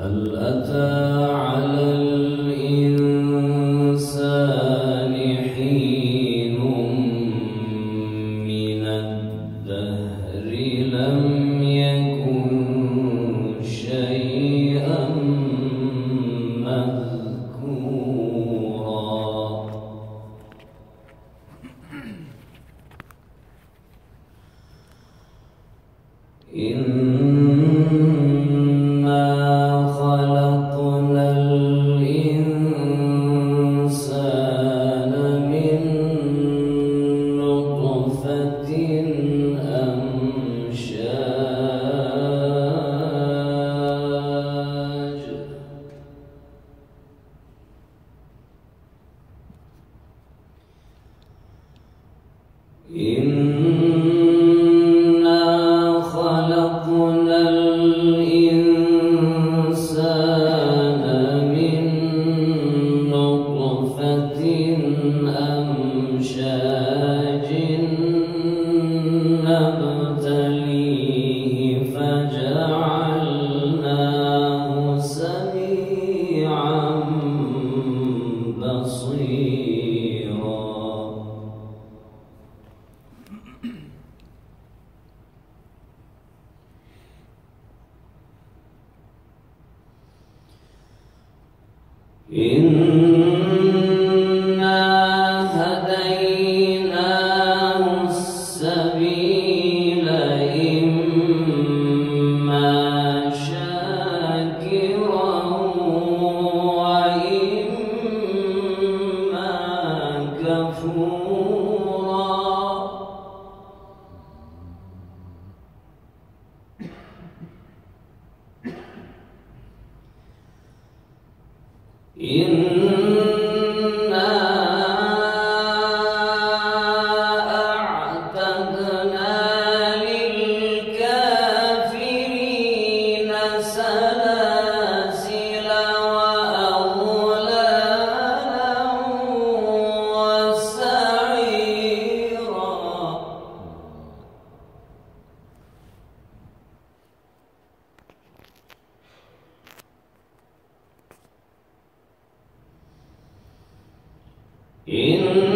هل أتى إن إن